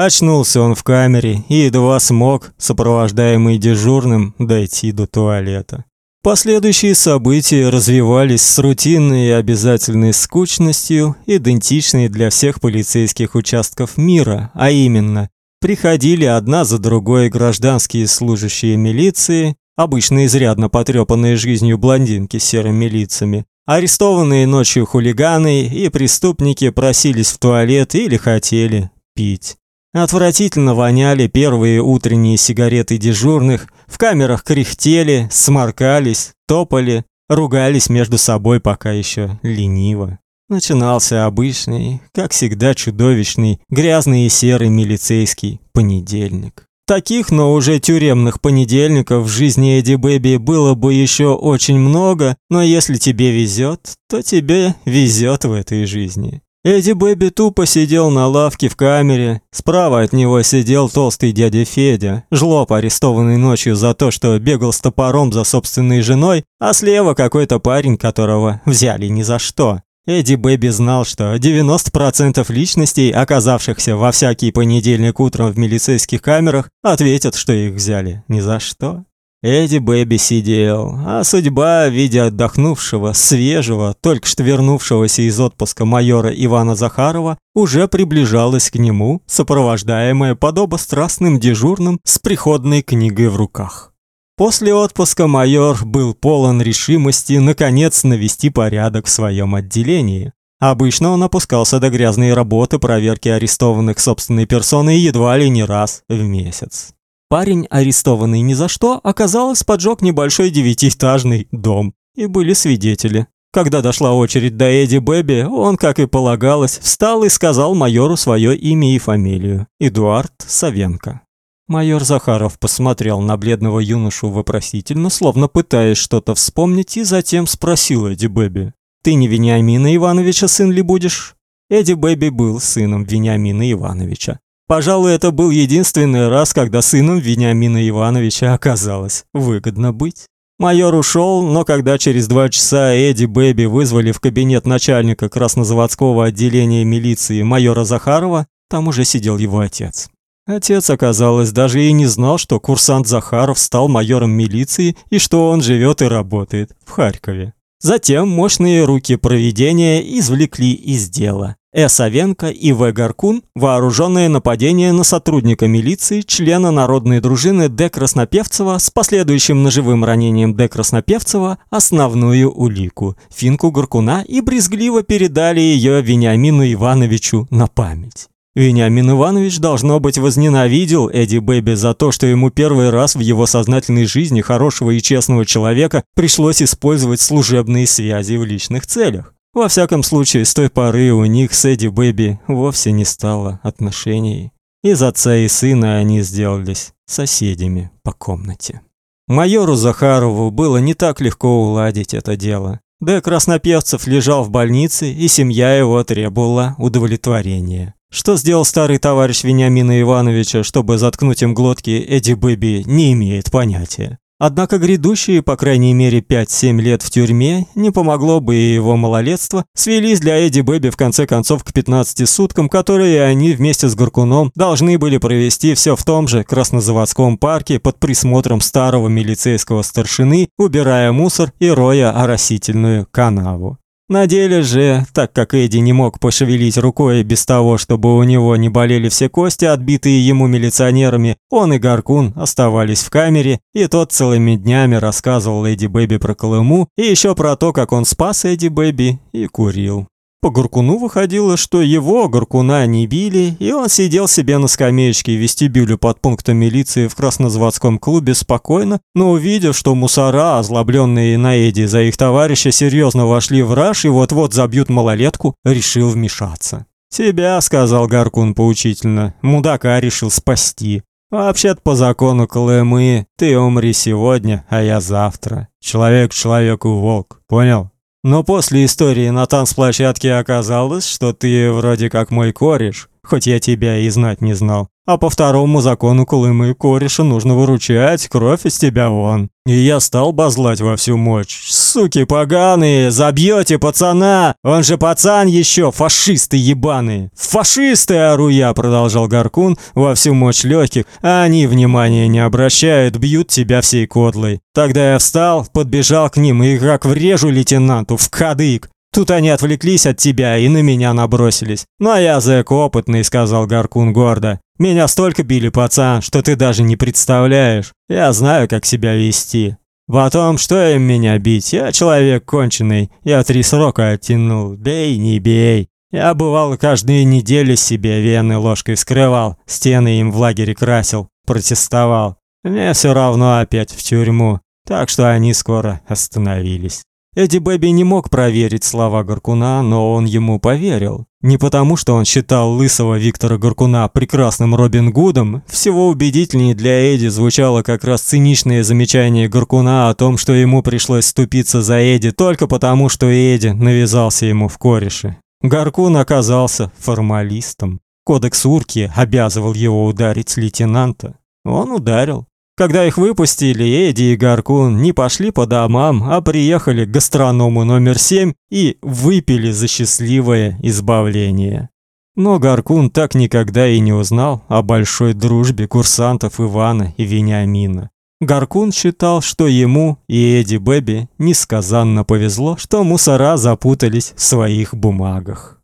Очнулся он в камере и едва смог, сопровождаемый дежурным, дойти до туалета. Последующие события развивались с рутинной и обязательной скучностью, идентичной для всех полицейских участков мира, а именно, приходили одна за другой гражданские служащие милиции, обычно изрядно потрепанные жизнью блондинки с серыми лицами, арестованные ночью хулиганы и преступники просились в туалет или хотели пить. Отвратительно воняли первые утренние сигареты дежурных, в камерах кряхтели, сморкались, топали, ругались между собой пока еще лениво. Начинался обычный, как всегда чудовищный, грязный и серый милицейский понедельник. Таких, но уже тюремных понедельников в жизни Эдди Бэби было бы еще очень много, но если тебе везет, то тебе везет в этой жизни. Эдди Бэби тупо сидел на лавке в камере. Справа от него сидел толстый дядя Федя, жлоб, арестованный ночью за то, что бегал с топором за собственной женой, а слева какой-то парень, которого взяли ни за что. Эдди Бэби знал, что 90% личностей, оказавшихся во всякий понедельник утром в милицейских камерах, ответят, что их взяли ни за что. Эдди Бэби сидел, а судьба, видя отдохнувшего, свежего, только что вернувшегося из отпуска майора Ивана Захарова, уже приближалась к нему, сопровождаемая подобострастным дежурным с приходной книгой в руках. После отпуска майор был полон решимости наконец навести порядок в своем отделении. Обычно он опускался до грязной работы проверки арестованных собственной персоной едва ли не раз в месяц. Парень, арестованный ни за что, оказалось, поджег небольшой девятиэтажный дом. И были свидетели. Когда дошла очередь до Эдди Бэби, он, как и полагалось, встал и сказал майору свое имя и фамилию. Эдуард Савенко. Майор Захаров посмотрел на бледного юношу вопросительно, словно пытаясь что-то вспомнить, и затем спросил Эдди Бэби. «Ты не Вениамина Ивановича сын ли будешь?» Эдди Бэби был сыном Вениамина Ивановича. Пожалуй, это был единственный раз, когда сыном Вениамина Ивановича оказалось выгодно быть. Майор ушел, но когда через два часа Эдди Бэби вызвали в кабинет начальника краснозаводского отделения милиции майора Захарова, там уже сидел его отец. Отец, оказалось, даже и не знал, что курсант Захаров стал майором милиции и что он живет и работает в Харькове. Затем мощные руки проведения извлекли из дела. Э. Савенко и В. Гаркун вооруженное нападение на сотрудника милиции, члена народной дружины Д. Краснопевцева с последующим ножевым ранением Д. Краснопевцева основную улику – финку Гаркуна и брезгливо передали ее Вениамину Ивановичу на память. Вениамин Иванович, должно быть, возненавидел Эдди Бэби за то, что ему первый раз в его сознательной жизни хорошего и честного человека пришлось использовать служебные связи в личных целях. Во всяком случае, с той поры у них с Эдди Бэби вовсе не стало отношений. Из отца и сына они сделались соседями по комнате. Майору Захарову было не так легко уладить это дело. Да Краснопевцев лежал в больнице, и семья его требовала удовлетворения. Что сделал старый товарищ Вениамина Ивановича, чтобы заткнуть им глотки, Эдди Бэби не имеет понятия. Однако грядущие, по крайней мере, 5-7 лет в тюрьме не помогло бы и его малолетство, свелись для Эдди Бэби в конце концов к 15 суткам, которые они вместе с Горкуном должны были провести все в том же Краснозаводском парке под присмотром старого милицейского старшины, убирая мусор и роя оросительную канаву. На деле же, так как Эдди не мог пошевелить рукой без того, чтобы у него не болели все кости, отбитые ему милиционерами, он и Гаркун оставались в камере, и тот целыми днями рассказывал Эдди Бэби про Колыму и еще про то, как он спас Эдди Бэби и курил. По Гуркуну выходило, что его, Гуркуна, не били, и он сидел себе на скамеечке в вестибюле под пунктом милиции в Краснозаводском клубе спокойно, но увидев, что мусора, озлобленные на Эдди за их товарища, серьезно вошли в раж и вот-вот забьют малолетку, решил вмешаться. «Тебя», — сказал Гаркун поучительно, — «мудака решил спасти. Вообще-то по закону Колымы ты умри сегодня, а я завтра. Человек человеку волк, понял?» Но после истории на танцплощадке оказалось, что ты вроде как мой кореш, хоть я тебя и знать не знал. А по второму закону Колымы кореша нужно выручать, кровь из тебя вон. И я стал базлать во всю мощь. Суки поганые, забьете пацана! Он же пацан еще, фашисты ебаные! Фашисты, ору я, продолжал Гаркун во всю мощь легких, а они внимания не обращают, бьют тебя всей кодлой. Тогда я встал, подбежал к ним и как врежу лейтенанту в кадык. Тут они отвлеклись от тебя и на меня набросились. Ну а я зэк опытный, сказал Гаркун гордо. Меня столько били, пацан, что ты даже не представляешь. Я знаю, как себя вести. Потом, что им меня бить? Я человек конченый. Я три срока оттянул. Бей, не бей. Я бывал каждые недели себе вены ложкой вскрывал, стены им в лагере красил, протестовал. Мне все равно опять в тюрьму. Так что они скоро остановились. Эдди Бэби не мог проверить слова Горкуна, но он ему поверил. Не потому, что он считал лысого Виктора Горкуна прекрасным Робин Гудом, всего убедительнее для Эдди звучало как раз циничное замечание Горкуна о том, что ему пришлось ступиться за Эдди только потому, что Эдди навязался ему в кореше. Горкун оказался формалистом. Кодекс Урки обязывал его ударить лейтенанта. Он ударил. Когда их выпустили, Эдди и Гаркун не пошли по домам, а приехали к гастроному номер 7 и выпили за счастливое избавление. Но Гаркун так никогда и не узнал о большой дружбе курсантов Ивана и Вениамина. Гаркун считал, что ему и Эдди Бэби несказанно повезло, что мусора запутались в своих бумагах.